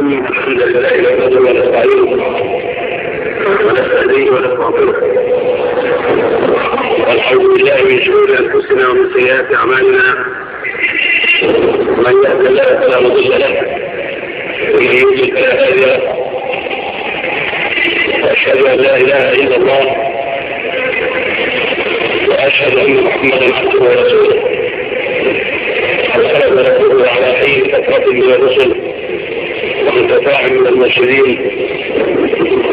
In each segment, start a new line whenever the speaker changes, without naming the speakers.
إن الحمد لله نحمده ونستعينه ونستهديه ونستغفره والحمد لله من شرور أنفسنا ومن سيئات أعمالنا. من الله فلا مضل ومن يضلل فلا هادي وأشهد أن لا إله إلا الله. وأشهد أن محمدا عبده ورسوله. أرسله ورسوله على حين فترة من الرسل. المتفاعل والمسؤولين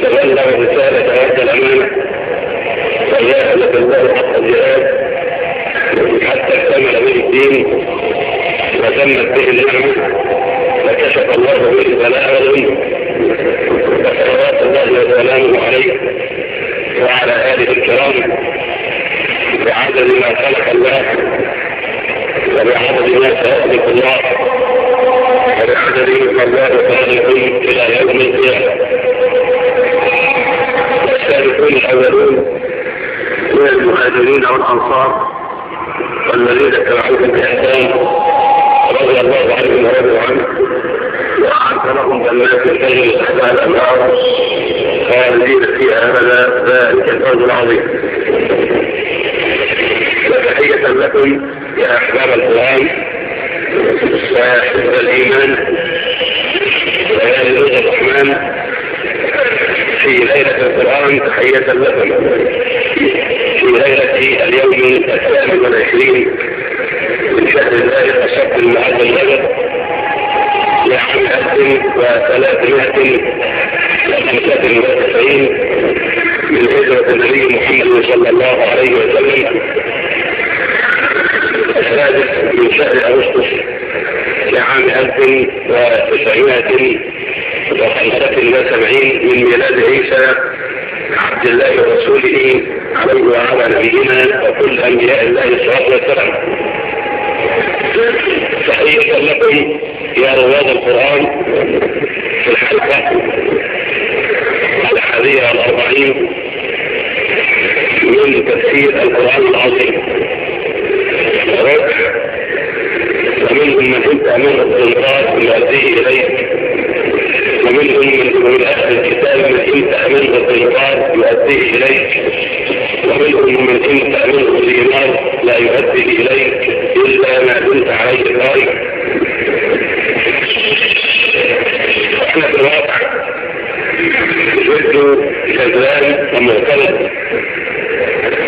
تبلغ رسالة هذا الأمانة. وإياك الله حق الجهاد حتى اكتمل به الدين. وتمت به النعمة. وكشف الله به البلاء والغم. وصلوات الله وسلامه عليه. وعلى آله الكرام. بعدد ما خلق الله. وبعدد ما سيخلق الله. حجره الله من المهاجرين والأنصار والذين اتبعوهم بإحسان رضي الله عنهم ورضوا عنه وأعد لهم جنات تجري تحتها الأنهار فيها أبدا ذلك الفوز العظيم وتحية لكم يا أحباب القرآن ويا الإيمان ويا نور الرحمن في ليلة القرآن تحية لكم. في ليلة اليوم الثامن والعشرين من شهر ذلك الشهر المعد الغدر لعام ألف وثلاثمائة وخمسة وتسعين من هجرة النبي محمد صلى الله عليه وسلم السادس من شهر أغسطس في عام 1975 من ميلاد عيسى عبد الله ورسوله عليه وعلى نبينا وكل أنبياء الله الصلاة والسلام. تحية لكم يا رواد القرآن في الحلقة الحادية الأربعين من تفسير القرآن العظيم. تعمله التوراة ويهديه إليه ومنهم من أهل الكتاب من إن تعمله التوراة يؤديه إليك ومنهم من إن تعمله الإيمان لا يؤدي إليك إلا ما دمت عليه قائم إحنا في الواقع جد جدلان ومعترض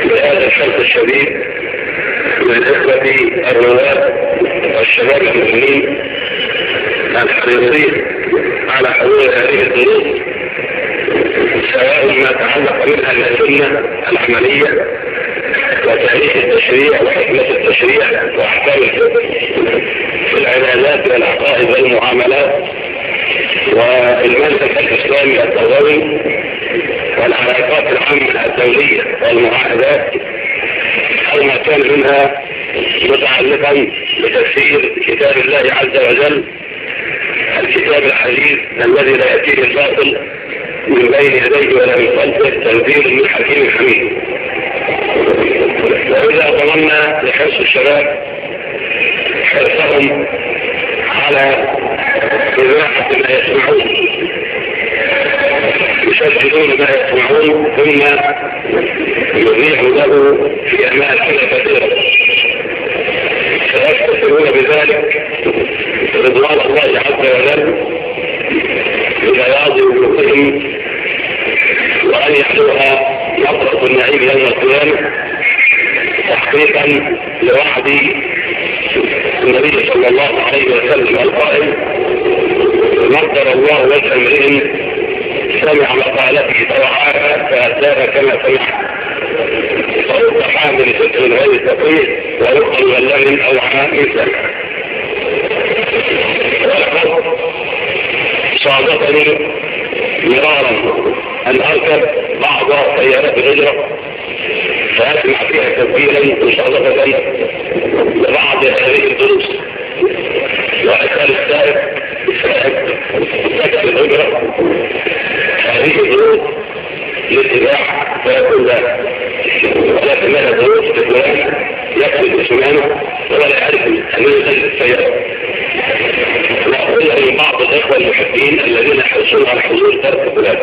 لهذا الشرط الشديد من الرواد والشباب المؤمنين الحريصين على حضور هذه الدروس سواء ما تعلق منها السنة العملية وتاريخ التشريع وحكمة التشريع وأحكام الفقه في العبادات والعقائد والمعاملات والمنهج الإسلامي التربوي والعلاقات العامة الدولية والمعاهدات أو ما كان منها متعلقا لتفسير كتاب الله عز وجل الكتاب الحديث الذي لا يأتيه الباطل من بين يديه ولا من خلفه تنزيل من حكيم حميد. وإذا ضمنا لحرص الشباب حرصهم على إذاعة ما يسمعون يسجلون ما يسمعون ثم يذيع له في أماكن كثيرة. يتأثرون بذلك رضوان الله عز وجل ببياض وجوههم وأن يحلوها نظرة النعيم يوم القيامة تحقيقا لوعد النبي صلى الله عليه وسلم القائل نظر الله وجه امرئ سمع مقالته فوعاها فأتاها كما سمعت فأنت حامل فكر غير ثقيل ويؤتي الذي اوعى مثله ولقد صادفني مرارا أن أركب بعض سيارات الهجرة فأسمع فيها تسجيلا مشرفه لبعض هذه الدروس. واسال السائق سكن الهجرة. هذه الدروس للاباحة فيكون ذلك. فلان يقتل فلانا ولا يعرف انه يقتل السيارة واقول لبعض الاخوه المحبين الذين حرصوا على حضور ترك فلان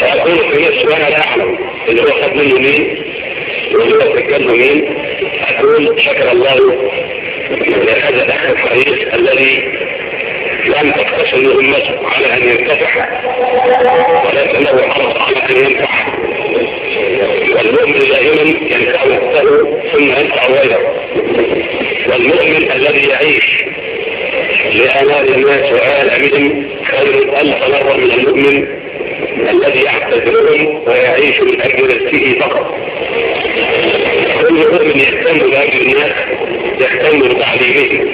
فاقول في نفسي وأنا لا اعلم اللي هو خد منه مين واللي هو سجله مين أقول شكر الله لهذا الاخ الحريص الذي لم تقتصر امته على ان ينتفع ولكنه حرص على ان ينفع المؤمن دائما ينفع وقته ثم ينفع غيره. والمؤمن الذي يعيش لآلاف الناس وآلامهم خير ألف مرة من المؤمن الذي يعتذرهم ويعيش من أجل نفسه فقط. كل مؤمن يهتم بأجل الناس يهتم بتعليمهم.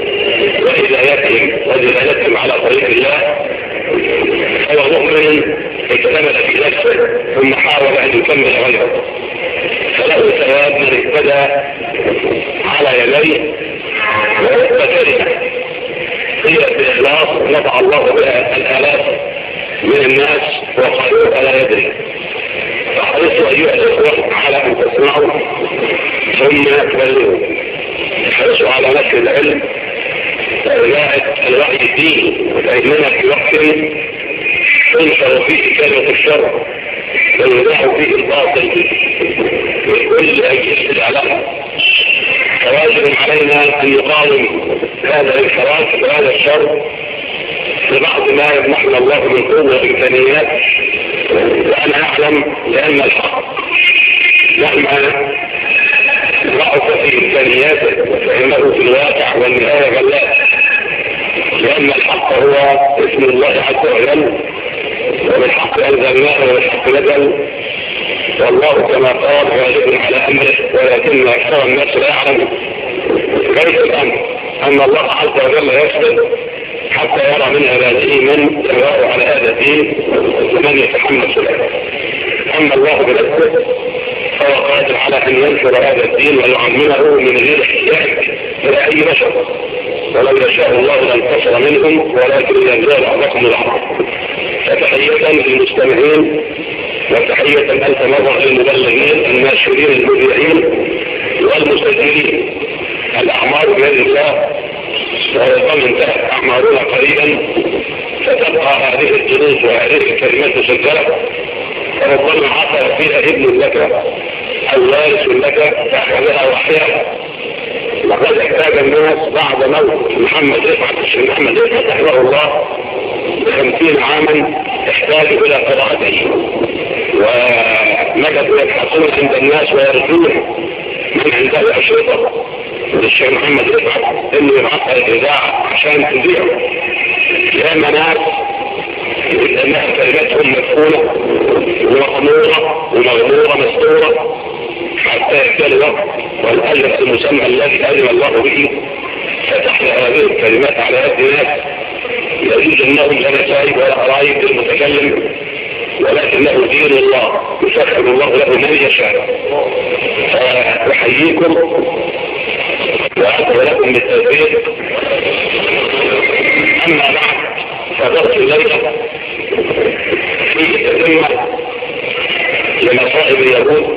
وهدايتهم ودلالتهم على طريق الله هو مؤمن اكتمل في نفسه ثم حاول أن يكمل غيره. من اهتدى على يديه وحب كلمة هي بإخلاص نفع الله بها الآلاف من الناس وقالوا لا يدري. فأحرصوا أيها الإخوة على أن تسمعوا ثم تبلغوا. احرصوا على نشر العلم وإذاعة الوعي الديني والأيمنة في وقت تنشر فيه كلمة الشر ويذاع فيه الباطل. بالكل أجل له فواجب علينا أن يقاوم هذا الانحراف وهذا الشر۔ ببعض ما يمنحنا الله من قوة وإمكانيات وأنا أعلم لأن الحق مهما ضعف في إمكانياته فإنه في الواقع والنهاية غلاف لأن الحق هو اسم الله عز وجل وبالحق أنزلناه وبالحق نزل والله كما قال غالب على أمره ولكن أكثر الناس لا يعلم كيف الأمر. أن الله عز وجل يصبر حتى يرى من عباده من يراه على هذا الدين ومن يتحمل سلاحه أما الله بنفسه فهو قادر على أن ينشر هذا الدين ويعمله من غير احتياج إلى أي بشر. ولو يشاء الله لانتصر منهم ولكن ينزال بعضكم العرب فتحية للمستمعين. وتحية ألف مرة للمبلغين الناشرين المذيعين والمسجلين. الأعمار بيد الله وربما انتهت أعمارنا قريبا فتبقى هذه الجلوس وهذه الكلمات مسجلة وربما عثر فيها ابن لك أو وارث لك تأخذها وحيا. لقد احتاج الناس بعد موت محمد رفعت الشيخ محمد رفعت رحمه الله بخمسين عاما. تحتاج إلى قراءته. ومدد من الحصول عند الناس ويرجون من عنده الأشرطة. للشيخ محمد رفعت إنه يعطل الإذاعة عشان تذيعه يا ناس لانها كلمتهم مدفونة ومغمورة ومغمورة مستورة حتى يأتي الوقت والأجر المسمى الذي أذن الله به. فتحنا هذه الكلمات على يد ناس يجوز انه لا مشارب ولا قرائب للمتكلم ولكنه دين الله يسخر الله له من يشاء فاحييكم وادعو لكم بالتوفيق اما بعد فضغط الليلة في تتمه لمصائب اليهود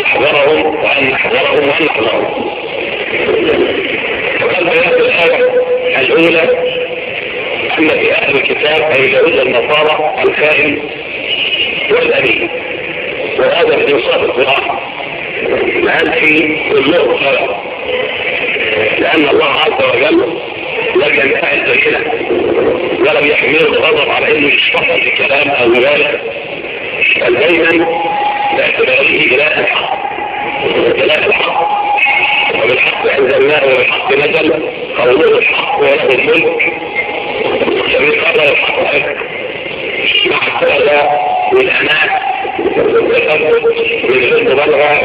نحذرهم وأن نحذرهم وأن نحذرهم وقد بينت الآية الأولى أن في أهل الكتاب أي يهود النصارى الكائن والأمين وهذا في إنصاف القرآن. هل في كله خير لأن الله عز وجل لم ينفع البينة. ولم يحمله الغضب على إنه يشتغل الكلام أو مبالغ بل دايما باعتباره إله الحق إله الحق وبالحق أنزلناه وبالحق نزل قوله الحق وله الملك الذي قدر الحق مع الدرجة والأمان والتفرد من غير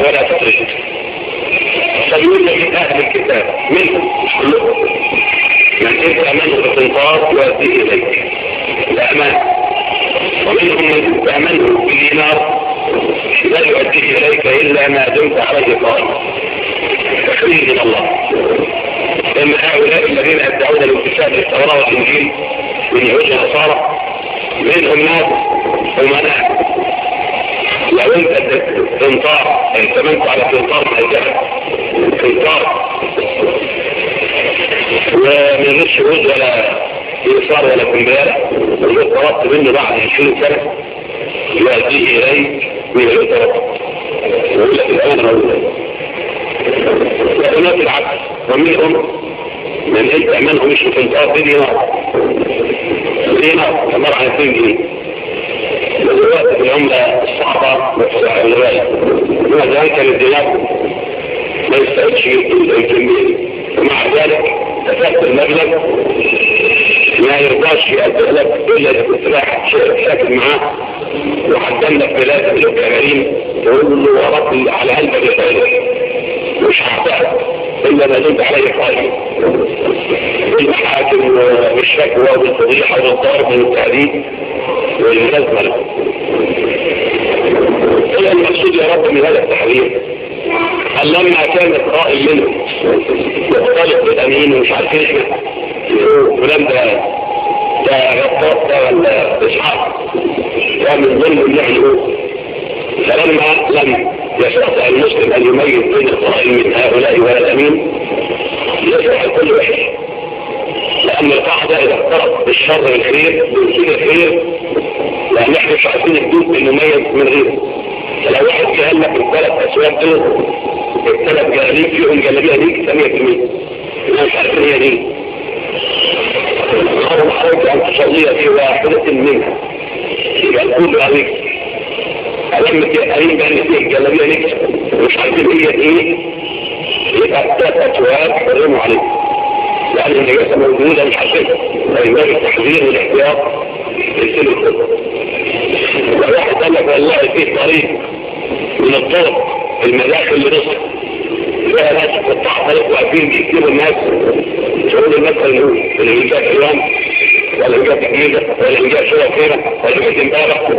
ولا تفرد سيقول أهل الكتاب منهم من أمنه بقنطار يؤديه إليك الأمان ومنهم من أمنه بالدينار لا يؤديه إليك إلا ما دمت عليه قائما تخريج من الله. لأن هؤلاء الذين أدعون الانتساب للتوراة والإنجيل من يهود النصارى منهم ناس أنا لو أنت تنطار ائتمنت على تنطار الجهل. تنطار ومن غير شهود ولا إيصال ولا كمبيرة وقربت منه بعد 20 سنة. يأتيه إليه من الفطرة والإنسان رجلا وهناك العكس ومنهم من أنت منهم مش في الطاق في دينا دينا تمر عن 2 دين لذلك في العملة الصعبة والسعر الغالي هو زمان كان الدينار ما يستعدش الجنيه ومع ذلك تفاقد المبلغ. ما يرضاش يقول لك إلا شيء بشكل معاه وقدم في بلاد له تمارين تقول له ورد على قلبك يطير مش هعتقد إلا ما دمت عليه قائم الحاكم والشكوى والفضيحه والضرب والتهديد والملازمه هي المقصود يا رب من هذا التحرير قال لما كانت قائل منه يختلف بالامين ومش عارف إيه هولندا ده ومن ضمن فلما لم يستطع المسلم ان يميز بين القائل من هؤلاء ولا الامين يصبح كل وحش لأن القاعدة إذا اقترب بالشر الخير بالخير الخير لأن إحنا مش عارفين الجزء المميز من غيره. فلو واحد قال في الثلاث أسواق دول الثلاث جلابيب فيهم جلابيه ليك 8% أنا مش عارف هي دي. عليك أن تصلي في واحدة منها يبقى الكبرى عليك. ألم قريب بأن فيه الجلبية ليك مش عارفين هي إيه يبقى الثلاث أسواق حرموا عليك. لأن النجاسة موجودة مش عارفين فإذا التحذير والإحتياط يصير الخطر واحد قال لك والله فيه طريق من الطرق المداخل لرزق فيها ناس قطعها لك واقفين بيكتبوا الناس. تقول المثل الهوي اللي بيجاك اليوم ولا من جهه انجيزه ولا من شوية خيره ولا من جهه امبارح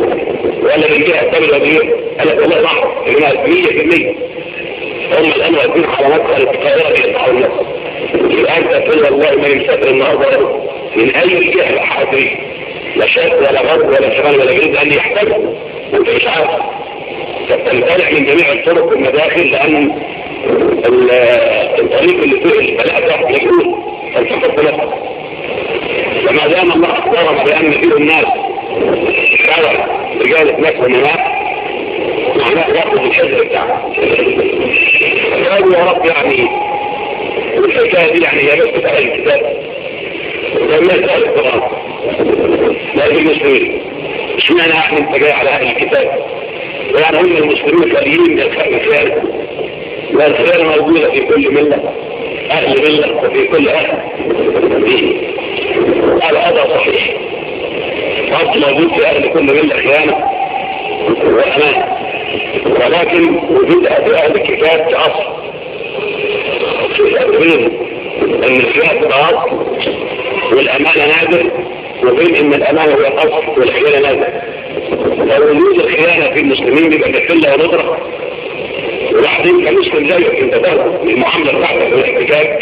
ولا من جهه السبب الوزير أنا والله صح انما 100% هم الان واقفين على مدخل القاهره بيدفعوا الناس الان تقول الله ما يسافر النهارده من اي جهه حاضرين لا شرق ولا غرب ولا شمال ولا جنوب لأن يحتاجوا وانت مش عارف فبتمتنع من جميع الطرق والمداخل لأن الطريق اللي فيه البلاء ده يقول فانت تبقى فما دام الله ضرب بأن فيه الناس شرع رجال ناس ونماء معناه رب الشجر بتاعه قالوا يا رب يعني والحكايه دي يعني هي بس أهل الكتاب. والناس على القرآن. لكن المسلمين. اشمعنى إحنا انت جاي على أهل الكتاب؟ ويعني هم المسلمين خاليين من الخيانة. والخيانه موجودة في كل ملة. أهل ملة وفي كل أهل. قال هذا صحيح. موجود في أهل كل من الأحيان وأمان ولكن وجود أهل الكتاب تعصب بين أن الفئة بعض والأمانة نادر وبين أن الأمانة هي أصل والخيانة نادر. لو وجود الخيانة في المسلمين يبقى كفلة نظرة وبعدين كمسلم لا انت ده المعامله بتاعتك والاحتكاك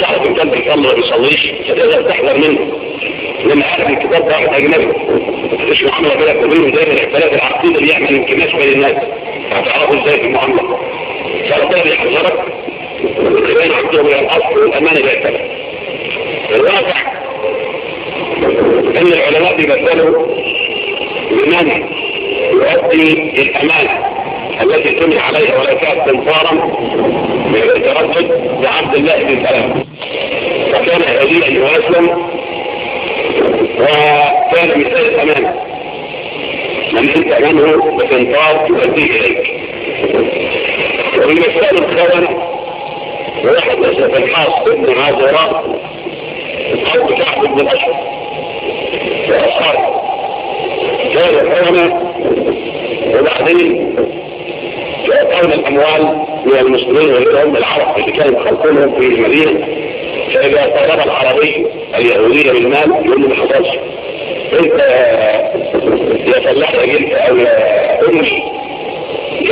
صاحب الكلب الكلب ما بيصليش فتقدر تحذر منه. لما عارف الكتاب ده واحد أجنبي. مش معامله بينك وبينه دايما الاختلاف العقيده بيعمل انكماش بين الناس. هتعرفوا إزاي في المعاملة. فربنا بيحذرك وبين عندهم من الأصل والأمانة بيعتبر الواقع أن العلماء بيمثلوا لمن يؤدي الأمانة التي تنهي عليها ولا كانت تنصارا من تردد لعبد الله بن سلام۔ وكان هديئا واسلا وكان مثال الامانه من أنت امامه بتنطاط تؤديه إليك. ومن والمثال الخبر هو حدث الحاص ابن عازراء أو كعب بن الاشهر واصحابه كان حرمه وبعدين ويطعون الأموال من المسلمين وغيرهم العرب اللي كانوا خلقونهم في المدينة. فإذا طلب العربي اليهودية بالمال يقول له ما حصلش. انت آه، يا فلاح يا جلد أو يا أمي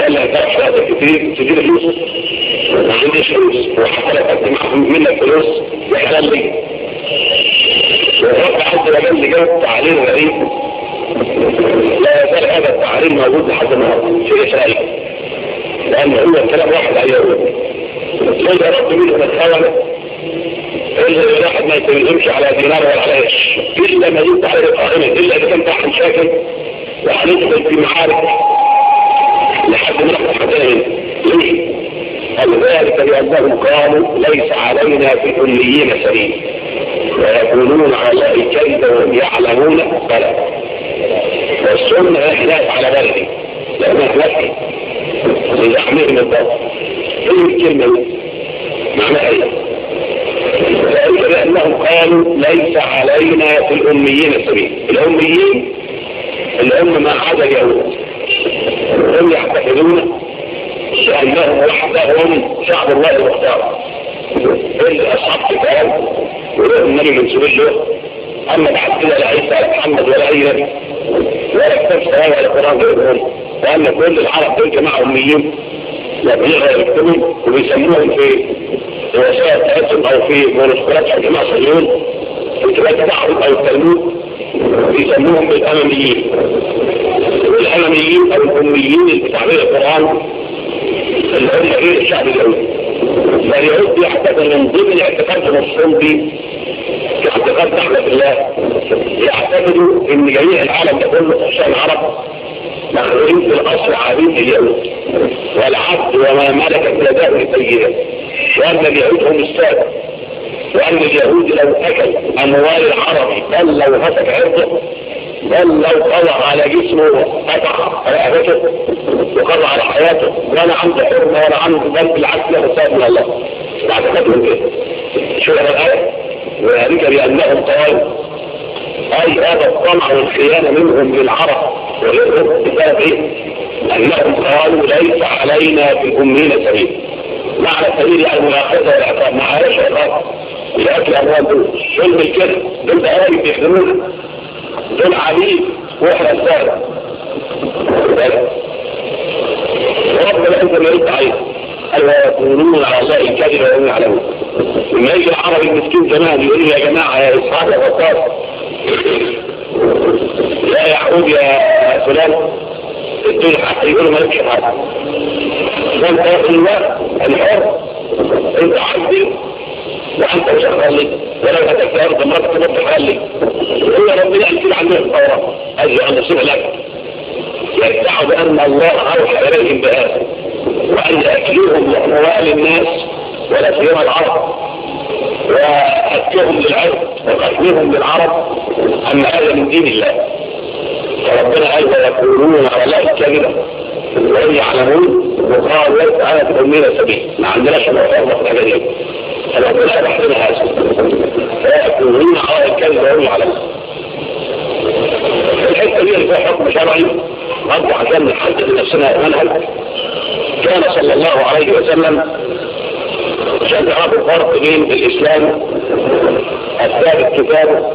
قال لها تاخد وقت كتير تديني فلوس. ما عنديش فلوس. وحتى لو قدمت منك فلوس يحلال لي. وهو حد ما اللي جاب تعليم غريب. لا يزال هذا التعليم موجود لحد النهارده في إسرائيل. لأن هو الكلام واحد عليه إذا رد منهم الثمن إلا الواحد ما يتنزمش على دينار ولا على قرش إلا ما يبقى على القائمة إلا إذا كان تحت شاكل وهندخل في محارب لحد ما نحن ليه؟ قال ذلك لأنهم قالوا ليس علينا في الأميين سبيل ويقولون على الكيد وهم يعلمون. بلى. والسنة هناك على بلدي لأنها بلدي ويحملهم الضغط إيه الكلمة دي؟ معناها إيه ذلك لانهم قالوا ليس علينا في الأميين سبيل الاميين الام ما عدا اليهود هم يعتقدون بانهم وحدهم شعب الله المختار اصحاب كتاب ولهم من منسوبين له اما بعد كده لا عيسى ولا محمد ولا اي نبي ولا كتاب ولا قرآن. غيرهم وأن كل العرب دول جماعة أميين يبلغها الكتب وبيسموهم في وسائل التأثم أو في منسكولات جماعة صهيون في كتاب بتاعهم أو التلمود بيسموهم بالأمميين. والأمميين أو الأميين اللي بتعبير القرآن اللي هم غير الشعب اليهودي. يعني فاليهود يعتقد من ضمن اعتقادهم الصلبي كاعتقاد رحمة الله. يعتقدوا إن جميع العالم ده كله خصوصا العرب. مغرورين في القصر عبيد اليهود والعبد وما ملكت يداه سيئه وأن اليهود هم السادة وأن اليهود لو أكل أموال العرب بل لو هتك عرضه. بل لو قضى على جسمه قطع رقبته وقضى على حياته. ولا عنده حرمة ولا عنده بل بالعكس له سبب من الله. بعد كده شو الآية وذلك بأنهم قالوا أي هذا الطمع والخيانة منهم للعرب ولهم إيه أنهم قالوا ليس علينا في الامين سبيل. معنى سبيل يعني مناقشه والعقاب معلش والله لاكل اموال دول دول بالكذب دول بهاري بيخدمونا دول عبيد وإحنا السادة ربنا انت ما انت عايز ألا يقولون على الله الكذب وهم يعلمون. لما يجي العربي المسكين زمان يقول لي يا جماعة يا اصحاب الوساطه لا يا يا فلان الدول حق يقولوا مالكش حق فانت يا أخي الحر انت عبدي وأنت مش هخليك ولو في الأرض مرات تبقى تخليك. هو ربنا يكون عندنا الثوره أنا عند لك. يدعوا بأن الله أوحى إليهم بهذا وأن يأكلوهم لاموال الناس ولا سيما العرب وأكلهم للعرب وتفهيم بالعرب أن هذا من دين الله. فربنا قال يقولون على الكلمة وهم يعلمون وقالوا ليس تعالى تدمير سبيل. ما عندناش مفاهيم في الحاجة دي فربنا شرح لنا هذا. ويقولون على الكلمة وهم يعلمون. الحتة دي فيها حكم شرعي برضه عشان نحدد لنفسنا منهج كان صلى الله عليه وسلم شرع الفرق بين الاسلام أسباب كتابه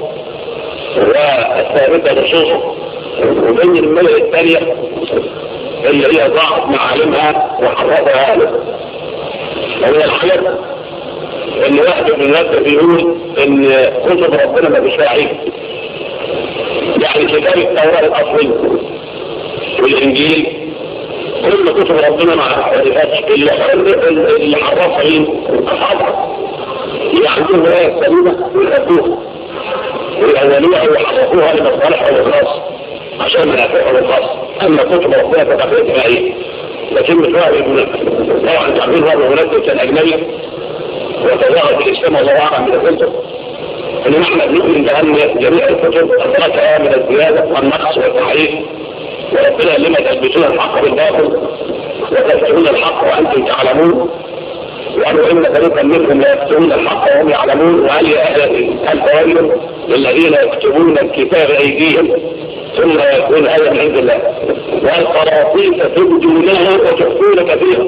والثابتة نصوصه ومن الملأ الثانية اللي هي ضعف معالمها وحفظها أهلها وهي الحلف اللي واحد من الناس بيقول إن كتب ربنا ما بيشرعيه يعني كتاب التوراة الأصلي والإنجيل. كل كتب ربنا ما عرفتش اللي حرفها مين؟ أصحابها. يعلم كلمة ويأتوها والأولية وحققوها لمصالحهم الخاص عشان منافعهم الخاص أما كتب ربنا فتقريتها إيه لكن بفعل ابن طبعا تعبير هذا المنافس الأجنبي وتظاهر في الإسلام الله أعلم من الكتب إن نحن نؤمن بأن جميع الكتب أدركها من الزيادة والنقص والتحريف وربنا لما تلبسون الحق بالباطل وتكتمون الحق وأنتم تعلمون وقالوا ان فريقا منهم يكتبون الحق وهم يعلمون وهل التيمم للذين يكتبون الكتاب أيديهم ثم يكون هذا من عند الله. والقراطيس تبدونها وتخفون كثيرا.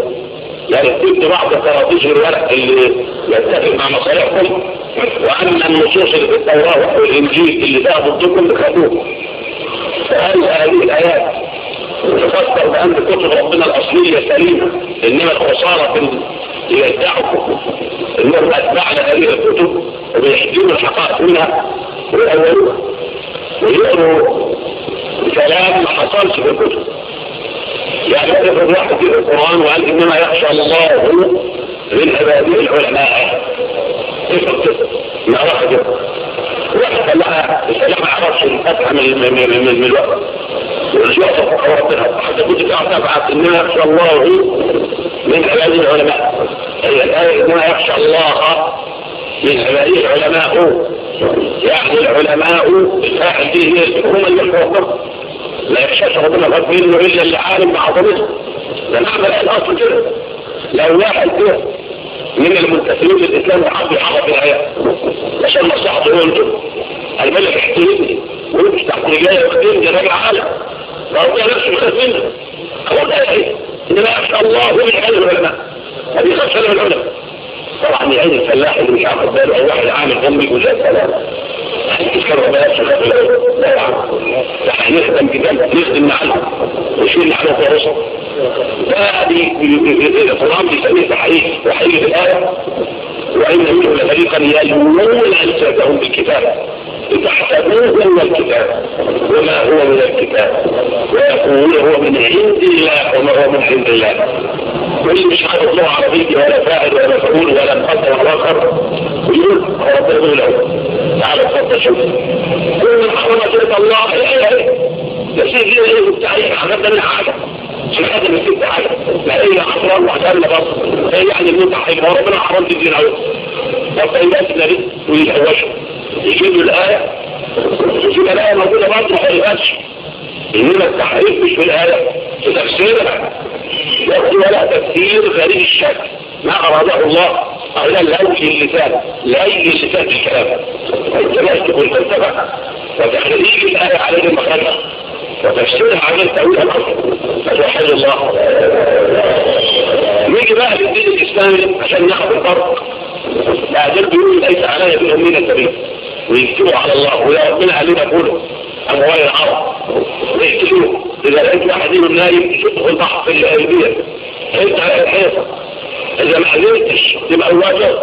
يعني تبدي بعض قراطيس الورق اللي يتفق مع مصالحكم واما النصوص اللي في التوراة والإنجيل اللي فيها ضدكم تخافوه فهل هذه الآيات تفسر بأن كتب ربنا الأصلية سليمة؟ إنما الخسارة في يرجعكم انهم اتبعنا هذه الكتب ويحجون الحقائق منها ويأولوها ويقروا كلام حصلش في الكتب. يعني يقرأ واحد في القرآن وقال إنما يخشى الله من عباده العلماء. اسم كده ما راح جدا واحد لها لها عرفش الفتحة من من من من الوقت. والجوة فقراتها حتى كنت تعرف إنما يخشى الله من عباد العلماء. ما يخشى الله من عباد العلماء. يعني العلماء بفعله هم اللي يخوفهم لا يخشاش ربنا غضب منه إلا اللي عالم بعظمته ده العمل الاصل كده لو واحد من المنتسبين للإسلام وحب يعرف الآية. عشان مصلحته هو أنتم الملك احترمني. وانت تحت رجالي واخدين ده راجل عالم ربنا نفسه يخاف منه هو ده إيه لما شاء الله من علم العلماء هذه خمسة العلماء طبعا يعين الفلاح اللي مش عارف باله أو واحد عامل امي وزاد ثلاثة يشكر ربنا لا لا لا لا يعني يخدم جبال يخدم نحله ويشيل نحله فرصه ده دي القران بيسميه تحقيق وحقيقه الايه وإن كل فريقا يلوون ألسنتهم بالكتاب. لتحسبوه من الكتاب وما هو من الكتاب. ويقولون هو من عند الله وما هو من عند الله. وإن مش عارف الله عربية ولا فاعل ولا فعول ولا مقدر ولا خبر ويقول هو تقول له تعالى اتفضل شوف كل من حرم إيه إيه يسير إيه والتعليم حاجات ده فهي أحرام وعشان لبصر هي يعني المتعة حرام وربنا حرام تدين عليهم والطيبات نريد ويهوشهم يجيب الآية. يجيب الآية موجودة برضه ما حرقتش إنما التحريف مش في الآية. في تفسيرها. يقول لها تفسير غريب الشكل. ما أراده الله. على لوجه اللسان. لأي لسان الكلام. فالتماسك والفلسفة وتخريج الآية عليه المخرجة وتفسيرها عن تأويل فتحل الله. نيجي بقى للدين الإسلامي عشان ناخد الفرق بعدين بيقولوا ليس علي بأمين النبي ويكتبوا على الله. ويأمن علينا كله أموال العرب. ويكتبوا إذا لقيت واحد منهم نايم يشوفه البحر في الأيدية. أنت على الحيطة إذا ما علمتش تبقى واجب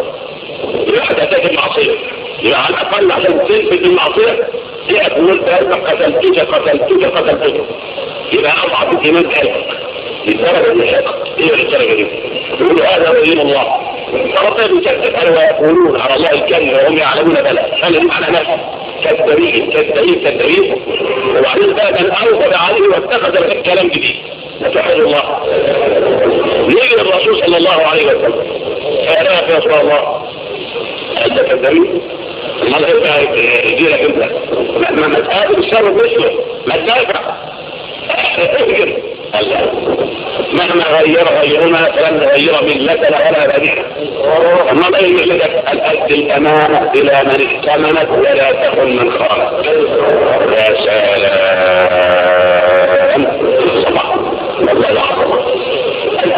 يبقى تحتاج المعصية يبقى على الأقل عشان تنفذ المعصية. جاء تقول بأنك قتلتك قتلتك قتلتك يبقى أضعف الإيمان قلبك للدرجة دي حقك إيه للدرجة دي تقول هذا ولي الله فربنا يكذب أنا ويقولون على الله الكذب وهم يعلمون بلى هل هم على نفسه كذابين كذابين كذابين وبعدين بقى من عليه واتخذ الكلام جديد سبحان الله يجي الرسول صلى الله عليه وسلم۔ فأنا يا رسول الله أنت كذابين المرء يجي لك انت ما تقابل الشر مثله ما تدافع اهجر مهما غير غيرنا فلن نغير ملتنا ولا بدينا انما اي ملتك ان ادي الامانه إلى من ائتمنت ولا تكن من خالف يا سلام صباح والله العظمه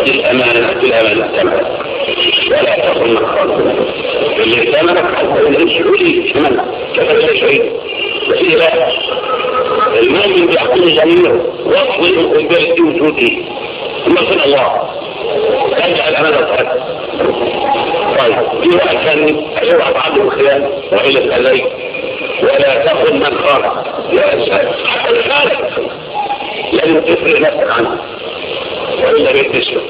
ادي الامانه إلى من ائتمنت ولا تقل اللسان الشعوري كمان كفر شعوري بس لا المؤمن بيحكم ضميره واصل القدرة وجوده ثم صلى الله ترجع الأمانة صحيح طيب في واحد كان أيوة بعض الخيال وإلى الألي ولا تقل من خالق يا أسهل حتى الخالق لازم تفرق نفسك عنه وإلا بيتسلم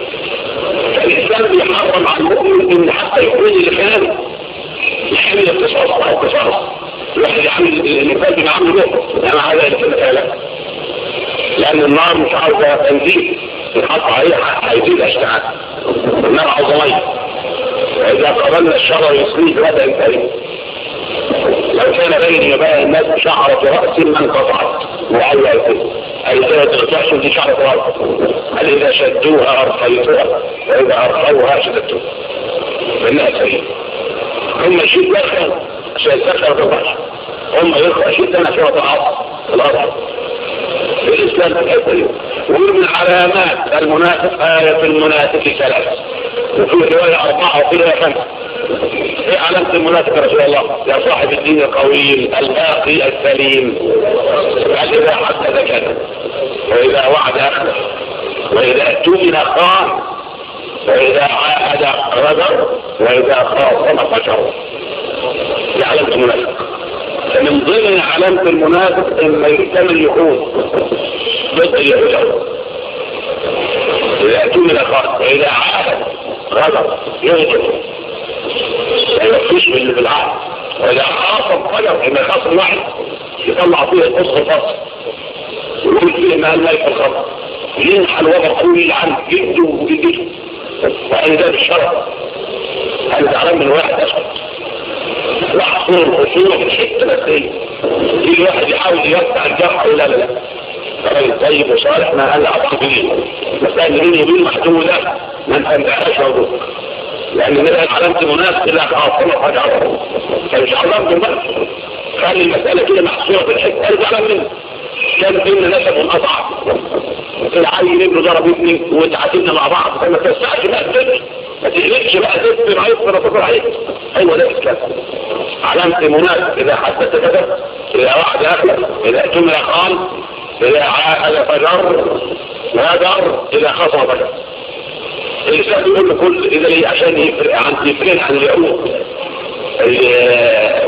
الإسلام يحرم على المؤمن إن حتى يكون الإسلام يحمل التسعة على التسعة الواحد يحمل مثال بن عمرو بكر أنا هذا الكلام لأن النار مش عاوزة تنزيل. يتحط عليها هيزيد أشتعال. النار عاوزة مية. وإذا قبلنا الشر يصليه غدا كريم لو كان بيني وبين الناس شعرة رأس من قطعت. وعلى الكذب أي زادوا تحصل شعر الأرض هل إذا شدوها أرخيتها وإذا أرخوها شدتوها منها سيئة هم شيء دخل عشان في بالبحر هم يخل شيء ثاني عشان الأرض الأرض الإسلام في الإسلام ومن علامات المنافق آية المنافق ثلاثة وفي رواية أربعة وفي رواية خمسة علامة المنافق رسول الله يا صاحب الدين القويم الباقي السليم قال إذا حدث كذب وإذا وعد أخذ وإذا اؤتمن خان وإذا عاهد غدر وإذا خاصم فشر۔ دي علامة المنافق من ضمن علامة المنافق ما يهتم اليهود ضد اليهود إذا اؤتمن خان وإذا عاهد غدر يغدر أيوه، ما من اللي بالعقل. واذا عصب قدر ان يخاف الواحد يطلع فيه القصة الخاصه ويقول فيه ما يكون الخطا ينحى الوضع كل عن جده وجدته. وعند يعني ده بالشرف أنا زعلان من واحد اسكت حصول حصول في الحته الاخيره يجي واحد يحاول يرفع الجرح ولا لا لا راجل طيب،, طيب وصالح ما قال عبد الدين مسألة مين ومين محدود لا ما انت مبقاش موضوع لأن من العلامة المناسب إلا تعطل فجعله فإن شاء الله من بالمرض خلي المسألة كده محصورة في الحكة أرجع منه كان فينا نسب من أضعف العيل ابنه ضرب ابني واتعاتبنا مع بعض فما تستعش بقى الدب ما تقلقش بقى الدب في عليك ولا تفر عليك أيوه ده اسلام علامة المناسب اذا حدثت كده اذا واحد اخلق اذا جملة خان اذا عاهد فجر ما جر اذا خطب فجر الانسان يقول لكل إذا عشان يفرق عن اليهود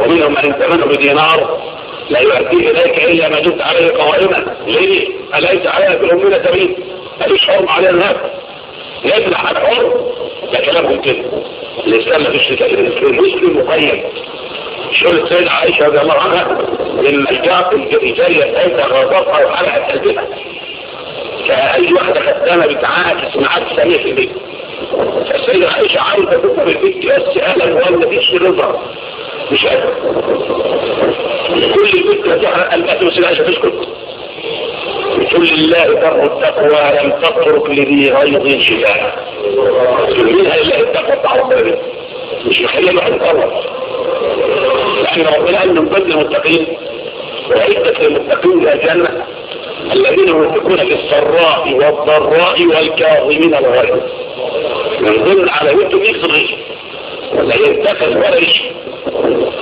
ومنهم من ائتمنه بدينار. لا يؤديه إليك إلا ما دمت عليه قائما. ليه؟ أليس عليها بالامينه سبيل؟ مفيش حرم عليها الناس؟ يمنع عن حر ده كلامهم كده الاسلام مفيش فيش المسلم مقيم. شغل السيدة عائشة رضي الله عنها لما جاءت الجارية سيدة غضبها وحلقت قلبها. كأي واحدة خدامة بتعاكس معاك سريع في البيت فالسيدة عائشة عايزة تدخل البيت بس أهلا ولا مفيش رضا مش قادر كل البيت هتحرق قلبها بس عائشة تسكت بتقول لله بر التقوى لم تترك لذي غيظ شفاء منها لله التقوى تعرف ربنا مش مخليه ما يتقرب لأن ربنا قال من بدل المتقين وعدة جنة الذين يكون في السراء والضراء والكاظمين الغيظ من ظل على دي يخرج ولا ينتقد ولا شيء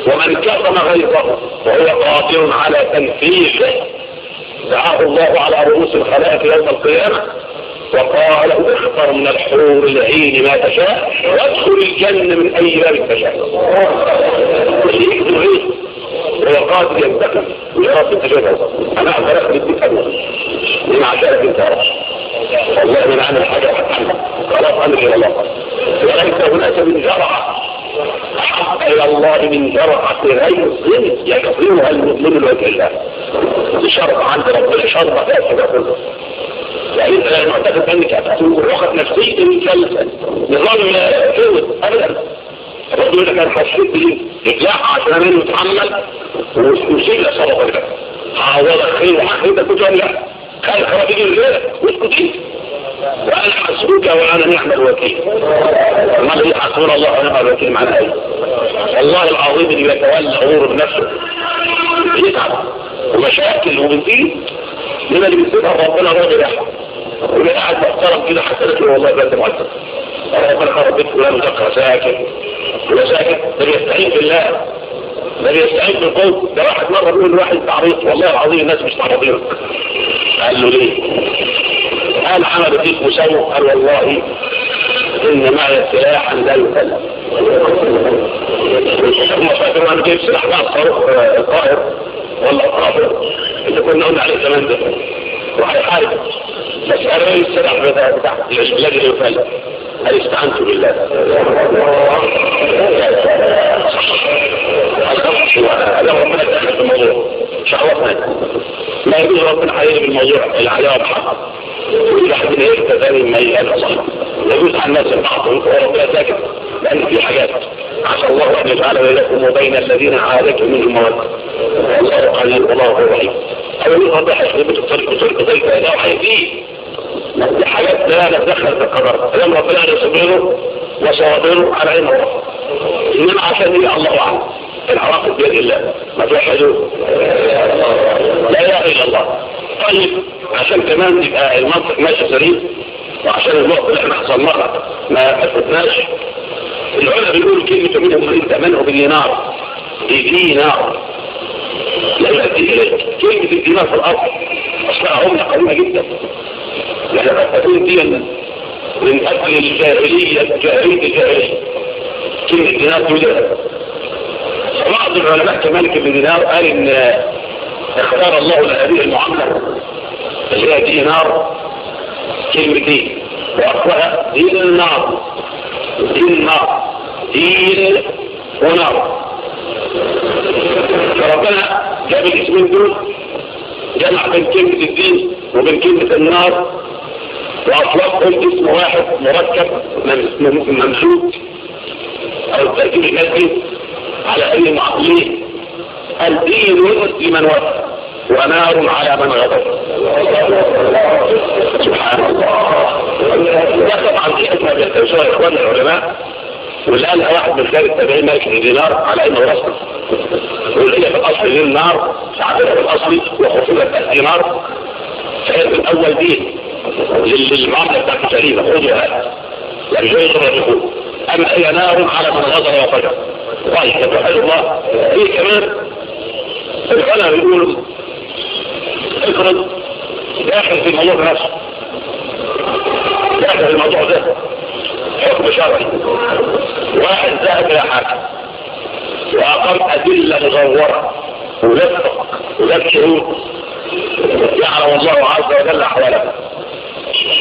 ومن كظم غيظه وهو قادر على تنفيذه دعاه الله على رؤوس الخلائق يوم القيامة وقال اختر من الحور العين ما تشاء وادخل الجنة من أي باب تشاء. يكتب إيه؟ العقاد ينتقل في تجاهه أنا اعترف بالتكلم من اعترف انتهى والله من عمل حاجة خلاص أمر إلى الله وليس هناك من جرعة أحب إلى الله من جرعة غير الظلم يكفرها المسلم لوجه الله. الشرع عند ربنا شرع فاسد كله يعني انت معتقد انك هتكون روحك نفسيه من كلمه نظام كود ابدا. رجل كان حسيت يتلاحظ على منه انه ويشيل صدقه ده عوض خير وحق خير كنت ولا خير خرابيج الليلة واسكتي وأنا حسبك وأنا نعم الوكيل. ما الذي حسبنا الله ونعم الوكيل معنا إيه؟ والله العظيم اللي يتولى اموره بنفسه. يتعب. ومشاكل وبتيجي لما اللي بيسيبها ربنا راضي يحفظ ويبقى قاعد محترم كده حسنته والله بجد معترف فلما فرض فلان ذكر ساكت ولا ساكت بل بيستعين بالله بل بيستعين بالقوة ده واحد مره بيقول لواحد تعريض والله العظيم الناس مش تعرضينك قال له ليه؟ قال عمل فيك مساوي قال والله ان معي سلاحا لا يكلف هم فاكروا أنا جايب سلاح مع الطائر ولا الطائر اللي كنا قلنا عليه زمان ده راح يحارب بس أنا السلاح بتاع العشب لا يكلف استعنت بالله. لهم في الموضوع شهوتنا ما يجوز ربنا عليه بالموضوع اللي عليه واضحه كل حد إيه تزال ما يقال صح يجوز على الناس الحق وربنا ساكت لأن في حاجات. عسى الله أن يجعل بينكم وبين الذين عادتم منهم مواد. الله قليل الله هو رحيم اول ما ضحك يثبت الطريق وطريق ذلك لا وحي فيه دي حاجات لا نتدخل في القدر كلام ربنا على صبره وصابره على عين الله انما عشان دي الله أعلم. العواقب بيد الله. ما توحدوا لا إله إلا الله. طيب عشان كمان يبقى المنطق ماشي سليم وعشان الوقت اللي إحنا حصلناها ما أثبتناش العلماء بيقولوا كلمة منهم أنت منعه بالدينار بدينار لا يؤدي إليك. كلمة الدينار في الأرض اصلها عمله قوية جدا. لنبقى دينا من أجل الجاهلية جاهلية جاهلية. كلمة دينار كلها بعض العلماء كمالك بن دينار قال إن اختار الله لأبيه المعمر اللي هي دينار كلمة دين وأصلها دين النار. دين النار. دين ونار. فربنا جاب الاسمين دول جمع بين كلمة الدين وبنجيب النار وأطلقهم اسم واحد مركب ممسوك أو التركيب المادي على ان معقولين. الدين لمن وقت ونار على من غضب. سبحان الله. ده طبعا ما اسمها يا إخواننا العلماء والآن واحد من خارج التابعين مالك من دينار على إنه رسم والهي في الأصل للنار ساعتها في الأصل وخصوصا الدينار السبب الأول دين. يعني جاي خذها يخرجه أم هي نار على من غدر وفجر طيب سبحان الله. في كمان الخلا بيقول افرض داخل في الموضوع نفسه داخل في الموضوع ده حكم شرعي. واحد ذهب إلى حاكم. وأقام أدلة مزورة. ولفق ولف شروط يعلم الله عز وجل أحواله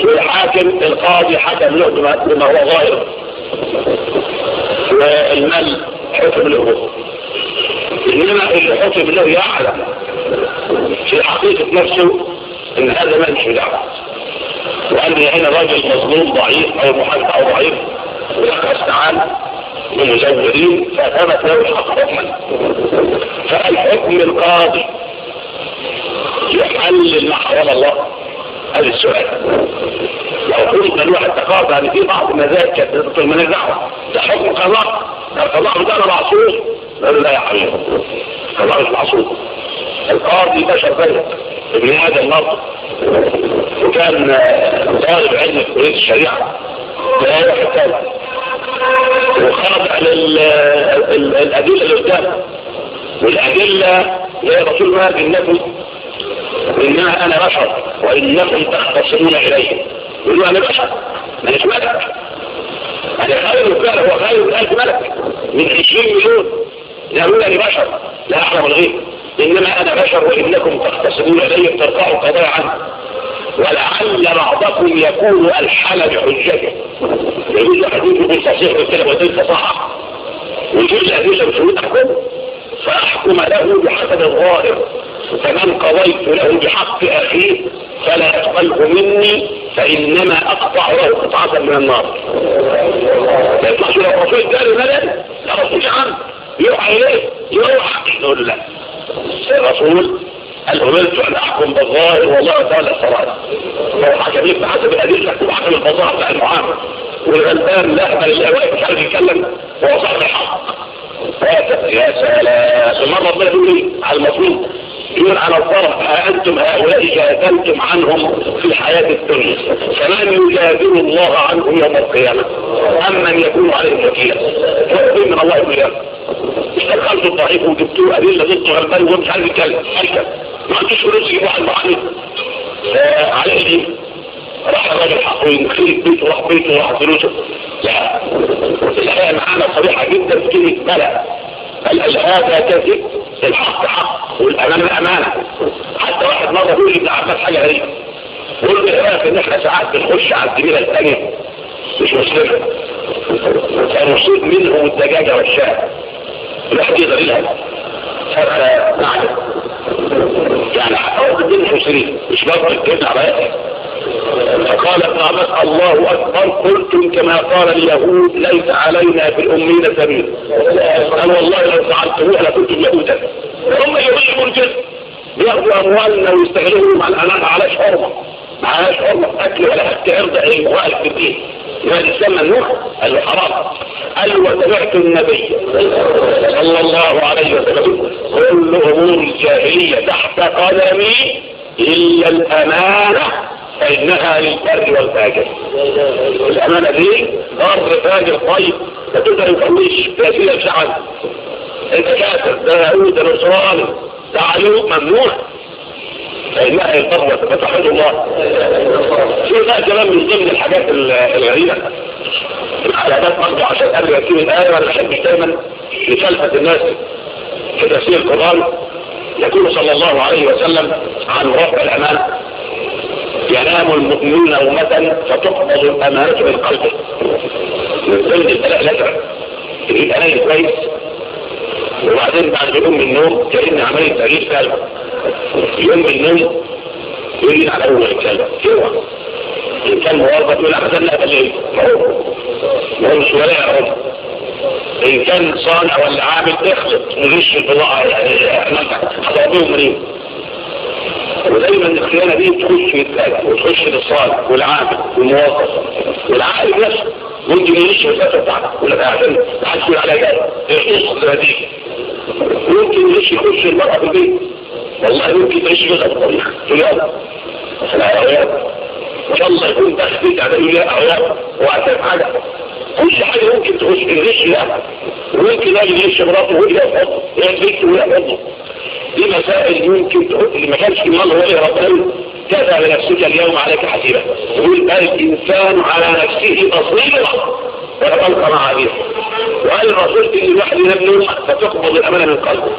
والحاكم القاضي حكم له بما هو ظاهر. والمال حكم له. إنما اللي حكم له يعلم في حقيقة نفسه إن هذا مال مش بدعوة وأن هنا راجل مظلوم ضعيف أو محدد أو ضعيف ويقع استعان من مجودين فثبت له الحق حكما. فالحكم القاضي قليل ما حرم الله هذا السؤال لو قلت الواحد تقاضى ان في بعض المزايا كانت من الدعوه ده حكم قضاء قال القضاء ده أنا معصوم قال لا يا حبيبي القضاء مش معصوم القاضي بشر زيك ابن آدم برضه وكان طالب علم في كليه الشريعه في الايه الثالثه وخاضع للادله اللي قدامه والأدلة هي رسول الله بالنبي إنما أنا بشر وإنكم تختصرون إليه. يقولوا أنا بشر ما مش ملك أنا خير فعلا هو خير ألف ملك من عشرين مليون. لا هو أنا بشر لا أحرم الغيب. إنما أنا بشر وإنكم تختصرون إليه ترفعوا قضاء عنه ولعل بعضكم يكون الحل بحجته. يقول حديث ابن صحيح وكلمة وتلك صح وجود أدلة بشروط أحكم فأحكم له بحسب الظاهر. فمن قضيت له بحق أخيه فلا يقبله مني فإنما أقطع له قطعة من النار. لا يطلعش لو قصير داري ملا لا رسول عم يروح إليه يروح حقي يقول له لا. الرسول قال أمرت أن أحكم بالظاهر والله تعالى الصلاة لو حكمين بحسب الأدلة تكون احكم البظاهر بتاع المعامل والغلبان لا يقبل الله واقف مش عارف يتكلم هو صاحب الحق. يا سلام. مرة ربنا لي على المظلوم يقول على الطرف أنتم هؤلاء جادلتم عنهم في الحياة الدنيا. فمن يجادل الله عنه يوم القيامة أم من يكون عليه وكيلا فأقول من الله يقول استدخلت الضعيف وجبتوه أدلة ضد غلبان ومش عارف يتكلم. هلكم ما عندوش فلوس يجيبوا على المعاني على إيه؟ راح الراجل حقه يخيل بيته راح بيته راح فلوسه. لا الحقيقة معانا صريحة جدا في كلمة بلد هذا كذب الحق حق والامانه أمانة. حتى واحد مرة يقول لي بتاع عباس حاجة غريبة. يقول لي رايك ان إحنا ساعات بنخش على الجميلة الثانية مش مسلمه فنصيب منه الدجاجه والشاي الواحد يقدر يلهج فرخة معنى يعني حقوق الدين المسلمين. مش برضه الجبنه على يدك فقال قامت الله أكبر قلتم كما قال اليهود ليس علينا في الأمين سبيل. قال والله لو فعلتموه لكنتم يهودا هم يهود يقول كده بياخدوا أموالنا ويستغلوهم مع الأنام على حرمة مع حرمة أكل ولا حتى يرضى أي مخالف في الدين. يعني يسمى النوح قال له حرام قال له وسمعت النبي صلى الله عليه وسلم كل امور الجاهلية تحت قدمي إلا الأمانة فإنها للفرد والفاجر. والأمانة دي غرب فاجر طيب ما تقدر تقوليش فيها شعب. إنت ده يهودي ده نصراني ممنوع. فإنها للفرد فتحمد الله. شو بقى كلام من ضمن الحاجات الغريبة؟ العلامات برضه عشان قبل يكون الآية وأنا حد دايما لفلفة الناس في تفسير القرآن. يقول صلى الله عليه وسلم عن رب الأمانة ينام المؤمنون نومة فتقبض الأمانة من قلبه. من قلب البلاء لدع تجيب أنا كويس. وبعدين بعد يوم من النوم كأن عملية تغيير كلب يوم من النوم يريد على أول الكلب اوعى إن كان موظف يقول أحسن لا بليه ما هو ما هو مش إن كان صانع ولا عامل اخلط مليش في على يعني حتى يقول مريم. ودايما الخيانة دي تخش في الثالث وتخش في الصالح والعامل والمواطن. والعامل نفسه. وأنت في الفترة بتاعتك؟ ولا عشان تحصل على جاي يخص النتيجه ممكن ليش يخش المرأة في البيت؟ والله ممكن تعيش في غير الطريق في الأرض في العرايات إن شاء الله يكون تخفيت على إله أعياد وأعتاب حاجة كل حاجة ممكن تخش في الغش لا ممكن أجل يشرب مراته ويجي حضه يعني بيته ويقف دي مسائل يمكن ما كانش منظر إيه ربنا كذا بنفسك اليوم عليك حسيبة. يقول الإنسان على نفسه بصيرة. مع معاذير وقال الرسول ان الواحد ينام فتقبض الأمانة من قلبه.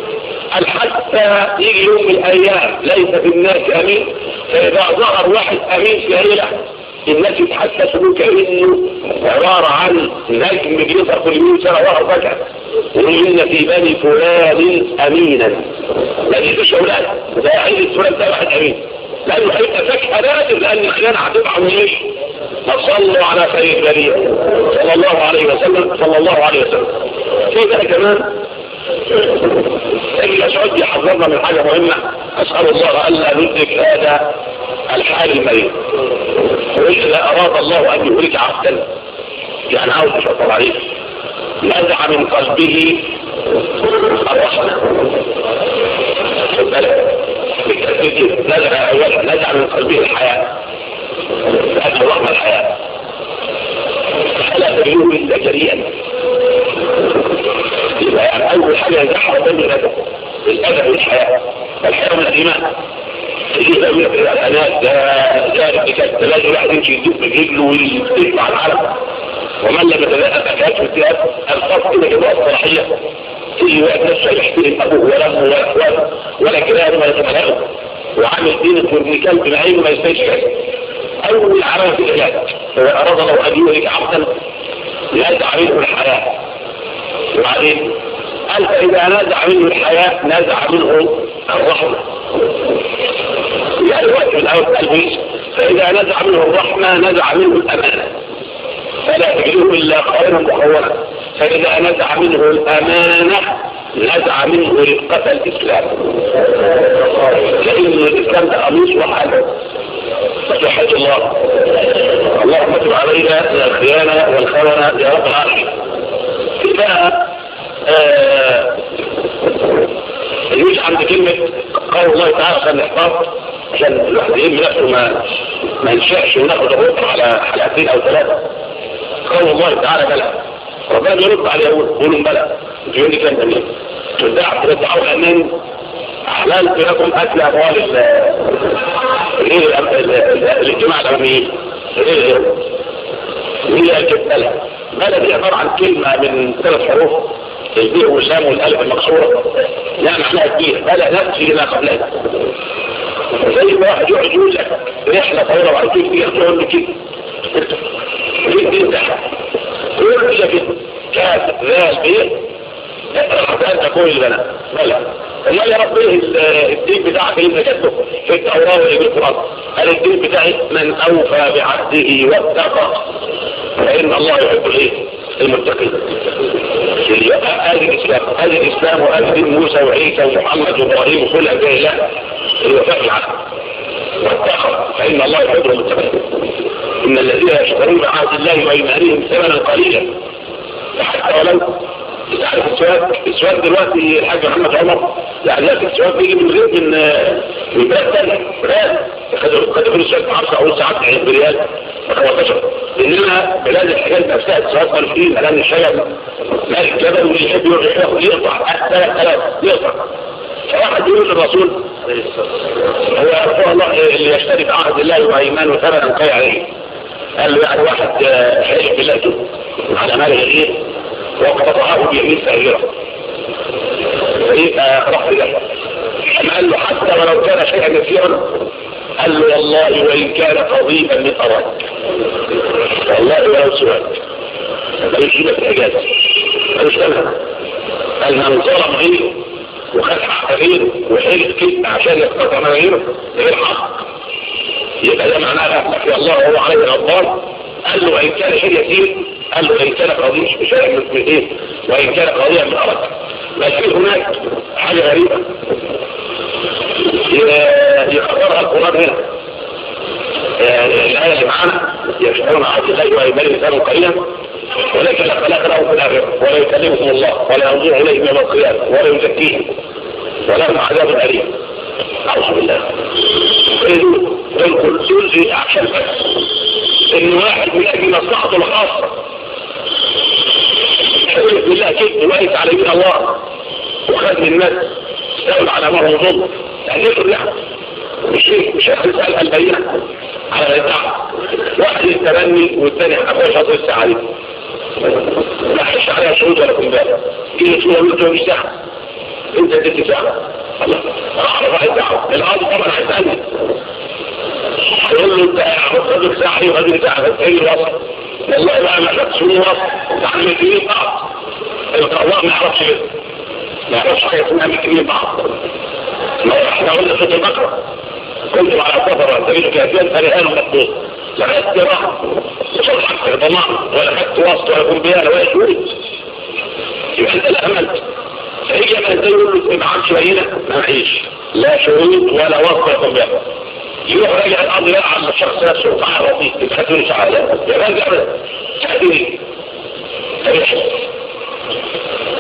قال حتى يجي يوم من الأيام ليس في الناس أمين؟ فإذا ظهر واحد أمين في ليله الناس حسسه كأنه عبارة عن نجم بيظهر في اليوم سنة وراء فجأة وإن في بني فلان أمينا. ما جيتش أولاد ده يعيد فلان ده واحد أمين. لأنه حيث فاكهة نادر لأن الخيانة هتبقى مش فصلوا على خير بني صلى الله عليه وسلم. صلى الله عليه وسلم. في بقى كمان المسعود حضرنا من حاجة مهمة. أسأل الله ألا ندرك هذا الحال المريض. وإذا أراد الله أن يهلك عبدا. يعني عاوز يشطر عليه نزع من قلبه الرحمة. خد بالك نزع نزع من قلبه الحياة. لأجل رحمة الحياة. فلا تجلوه إلا جريئا؟ يعني أول حاجة يزعها الرجل الادب الأدب والحياة. الحياة من الإيمان. يجوز أقول لك أنا ده كده لازم الواحد يمشي يدوب برجله ويتكلم على العلم ومن لم يتلاقى اكلات والثياب الخط إلى جواب الصلاحية. في وقت نفسه يحترم أبوه ولا أمه ولا اخواته ولا كلامه ولا تملائه وعامل دين ابن كلب بعينه ما يستاهلش أول علامه هو أراد الله أن يهلك عبدا لا تعريف الحياة. يعني بعدين قال فإذا نزع منه الحياة نزع منه الرحمة. يعني وقت من أول تلبيس فإذا نزع منه الرحمة نزع منه الأمانة. فلا تجدوه إلا خيرا مخونا فإذا نزع منه الأمانة نزع منه رفقة الإسلام. لأن الإسلام ده قميص وحاجة فتحة الله. اللهم تب علينا الخيانة والخونة يا رب العالمين. ممكن بقى عند كلمة قال الله تعالى عشان نحفظ عشان الواحد يهم نفسه ما ما ينشأش وناخد الرد على حلقتين أو ثلاثة قال الله تعالى بلى ربنا يرد على اليهود قولوا بلى يقول لي كلام تمام تدعى تدعى الأمان أعلنت لكم أكل أموال الاجتماع العالميين هي كتلة بلدي عبارة عن كلمة من ثلاث حروف البيع واللام والألف المكسورة. لا معنى كبير بلا نفس لما قبلها زي ما طيب، واحد يقعد يقول لك رحلة طويلة وعايزين فيها تقول له كده ليه كده؟ يقول لك كاف ذا بيع ده كل البنات بلا امال يا رب إيه الدين بتاعك اللي كاتبه؟ في التوراة والقران قال الدين بتاعي من أوفى بعهده واتقى. فإن الله يحب الايه؟ المتقين. ادي الاسلام ادي الاسلام وادي موسى وعيسى ومحمد وابراهيم وكل انبياء الله الوفاء العهد والتقوى فإن الله يحب المتقين. إن الذين يشترون عهد الله وإيمانهم ثمنا قليلا حتى ولو السؤال السؤال دلوقتي الحاج محمد عمر. يعني لكن السؤال بيجي من غير من يبدل بلاد. خدوا من السؤال 10 أو ساعات يعني بريال 15 لأننا بلاد الحاجات نفسها تتوصل فيه الان الشجر مالك جبل واللي يحب يقطع 3000 يقطع فواحد يقول للرسول هو رسول الله اللي يشتري بعهد الله وايمانه ثمنا قوي عليه. قال له يعني واحد آه، حلف بلاده على مال غير وقطعه بيمين سريرة. يبقى رفض الأمر أما قال له حتى ولو كان شيئا يسيرا قال له والله وإن كان قضيبا من أراك والله ولو سواك ماليش لك إجازة. ماليش لها قال من ظلم غيره وخد حق غيره وحلف كده عشان يقتطع من غيره. إيه غير حق يبقى ده معناه غفلك يا الله وهو عليه غضبان. قال له وإن كان شيء يسير قال له إن كان قضية شرك من إيه وإن كان قضية من أرض لكن هناك حاجة غريبة يخبرها القرآن هنا الآية اللي معانا يشعرون عبد الله وإيمان إنسان قليلا ولكن خلاق له في الآخرة ولا يكلمهم الله ولا ينظر إليه يوم القيامة ولا يزكيهم ولهم عذاب أليم أعوذ بالله القدس يلزي أحسن بس إن واحد يلاقي مصلحته الخاصة يقول بالله كذب واقف على يمين الله. وخد الناس تقول على ما هو ظلم. يعني النحو وشيء مش إيه مش على الدعوة واحد مش والثاني أخوش هتقول السعادة لا حش عليها شهود ولا كنبالة إيه اسمه منه مش ساعة انت اديت ساعة الله. أعرف عن الدعوة القاضي طبعا هيسألني يقول له أنت عملت هذه ساعة وهذه ساعة إيه الوصف؟ والله لا ما رسول الله يعني الدين بعض القضاء ما يعرفش ما يعرفش حياتنا مكرين بعض ما إحنا قلنا في البقرة كنت على سفر سبيل كافيان فريقان مقدوس لغاية جماعة وصل حق طمع ولا خدت واسطه ولا كنت بيها لو يشوري يحل الأمل فهي ما زي يقول له ما عادش بينا ما عيش لا شروط ولا واسطه ولا كنت يخرج الامر عن الشخص نفسه تعرضي لتحديث على يرجع تحديث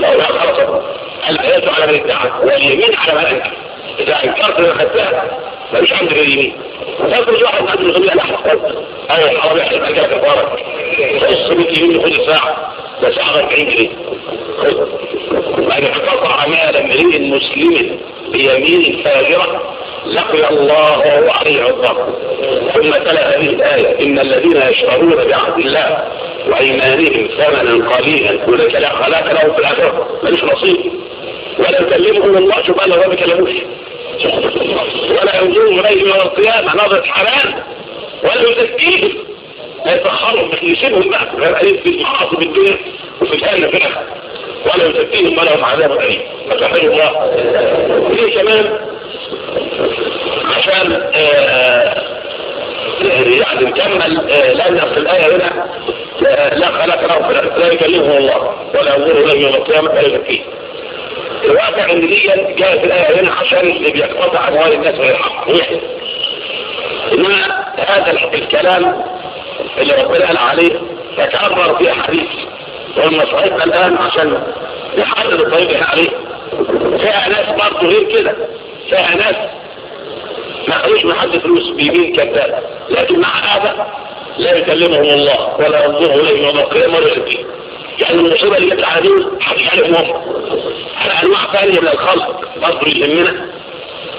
لو لا خلصت الحياة على من ادعى واليمين على من ادعى اذا انكرت ما خدتها مفيش عند اليمين وتاكل واحد قبل يسميها لحظه أنا الحرام يحلف عليك كفاره تقص بك يمين خد الساعة بشغلك عين من اختطع مال مريء مسلم بيمين فاجرة لقي الله وهو عليه ثم تلا هذه الآية إن الذين يشترون بعهد الله وأيمانهم ثمنا قليلا أولئك لا خلاك له في الآخرة. ملوش نصيب. ولا يكلمهم الله شوف قال ما بيكلموش. ولا ينظروا إليه يوم القيامة نظرة حرام. ولا يزكيهم. هيسخرهم بس يشيلهم بقى غير اي في الدنيا وفي الجنه فيها ولا يزكيهم ولا هم عذاب اليم فتحرم الله. ليه كمان؟ عشان آه، يعني نكمل آه، لأن في الآية هنا آه، لا خلق ربنا لا يكلمه الله ولا انظر له يوم القيامة ولا يزكيه. الواقع إن دي في الآية هنا عشان اللي بيقطع أموال الناس غير حق انما هذا الكلام اللي ربنا قال عليه يتأمر في حديث. والمصائب الآن عشان يحدد الطريق عليه فيها ناس برضه غير كده. فيها ناس ما خلوش من حد فلوس بيمين كذاب. لكن مع هذا لا يكلمهم الله ولا ينظره اليهم يوم القيامه ولا يعني المصيبة اللي جت على دول حقيقه عليهم هم على أنواع ثانية من الخلق. برضه يهمنا.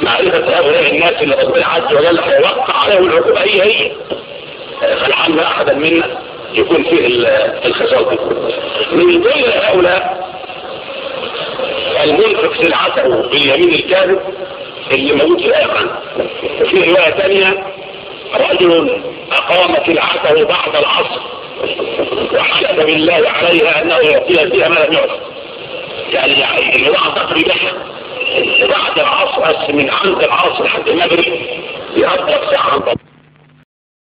معرفة هؤلاء الناس اللي ربنا عز وجل هيوقع عليهم العقوبة. هي هي. العمل أحدا منا يكون فيه الخساوة من ضمن هؤلاء المنفق سلعته باليمين الكاذب اللي موجود في الآية عنه وفي رواية ثانية رجل أقام سلعته بعد العصر وحلف بالله عليها أنه يأتيها فيها ما لم يعطي يعني اللي راح تقريبا بعد العصر من عند العصر حتى المغرب يأتيها ساعة عن